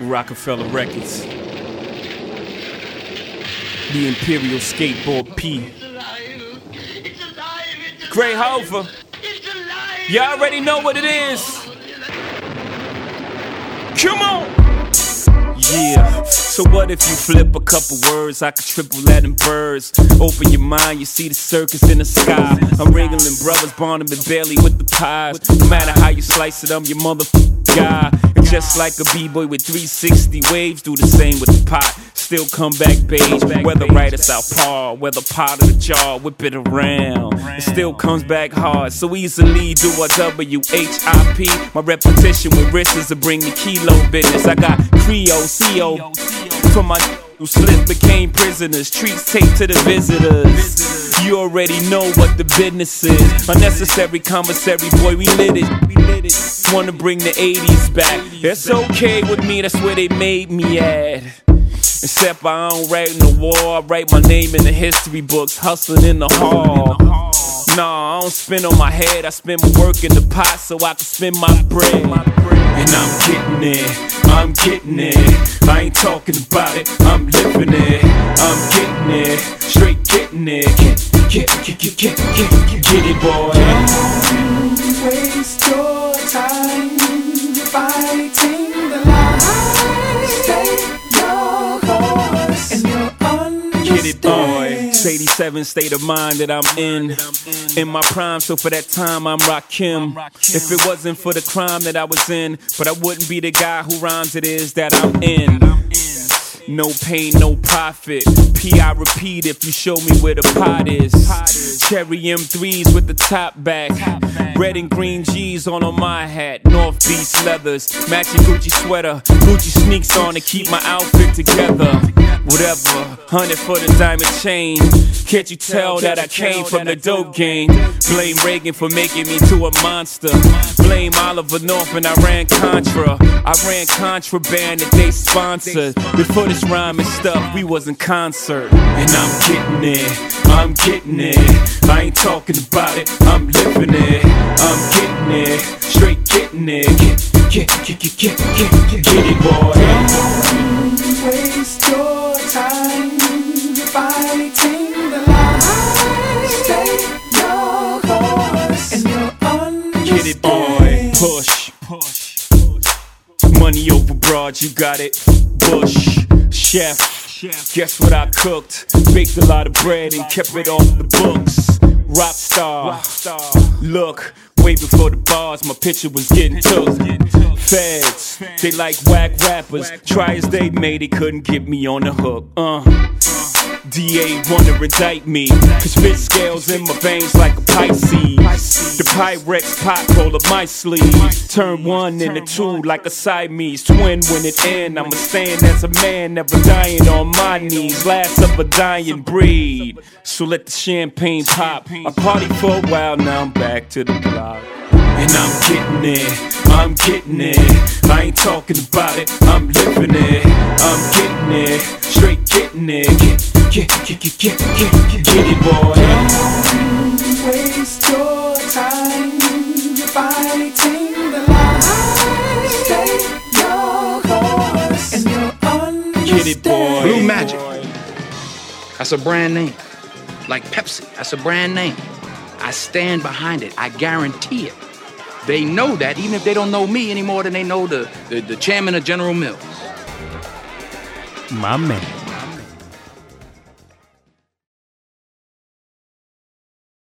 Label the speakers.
Speaker 1: Roc-A-Fella Records. The Imperial Skateboard P. Jay Hova. You already know what it is. Come on! Yeah, so what if you flip a couple words? I could triple that in birds. Open your mind, you see the circus in the sky. I'm Ringling Brothers, Barnum and Bailey with the pies. No matter how you slice it, I'm your motherfucker guy. And just like a b-boy with 360 waves, do the same with the pot. Still come back beige, whether right or southpaw, whether pot of the jar, whip it around. It still comes back hard, so easily do a W-H-I-P. My repetition with wrists is to bring the kilo business. I got Creole, CO, for my who slipped became prisoners, treats taped to the visitors. You already know what the business is. Unnecessary commissary, boy, we lit it. Wanna bring the 80s back. It's okay with me, that's where they made me at. Except I don't write in the war, I write my name in the history books, hustling in the hall. Nah, I don't spin on my head, I spend my work in the pot so I can spend my bread. And I'm getting it, I'm getting it. I ain't talking about it, I'm living it. I'm getting it, straight getting it. Get, get, get, get, get, get, get it, boy.
Speaker 2: Understand.
Speaker 1: It's 87 state of mind that I'm in. In my prime, so for that time I'm Rakim. If it wasn't for the crime that I was in, but I wouldn't be the guy who rhymes it is that I'm in. No pain, no profit. P, I repeat if you show me where the pot is. Cherry M3s with the top back. Red and green G's on on my hat. North Beach leathers. Matching Gucci sweater. Gucci sneaks on to keep my outfit together. Whatever. Hundred for the diamond chain. Can't you tell that I came from the dope game? Blame Reagan for making me to a monster. Blame Oliver North and Iran Contra. I ran contraband that they sponsored. Before this rhyming stuff, we was in concert. And I'm getting it, I'm getting it. I ain't talking about it, I'm living it. I'm getting it, straight getting it. Get, get, get, get, get, get, get it, boy.
Speaker 2: Don't waste your time fighting the lie. Stay your course and you'll.
Speaker 1: Get it, boy. Push. Money over broad, you got it. Bush. Chef. Guess what I cooked? Baked a lot of bread and kept it off the books. Rock star. Look, way before the bars, my picture was getting took. Feds, they like whack rappers. Try as they may, they couldn't get me on the hook. Uh. DA wanna indict me. Cause fit scales in my veins like a Pisces. The Pyrex pot roll up my sleeve. Turn one into two like a Siamese twin when it end. I'ma stand as a man, never dying on my knees. Last of a dying breed. So let the champagne pop. I party for a while, now I'm back to the block. And I'm getting it, I'm getting it. I talking about it, I'm living it. I'm getting it, straight getting it. Get, get, get, get, get, get, get it, boy.
Speaker 2: Don't waste your time fighting the lie. Stay your course and you'll understand.
Speaker 1: Get it, boy.
Speaker 3: Blue Magic. That's a brand name. Like Pepsi, that's a brand name. I stand behind it. I guarantee it. They know that, even if they don't know me any more than they know the, the, the chairman of General Mills.
Speaker 1: My man.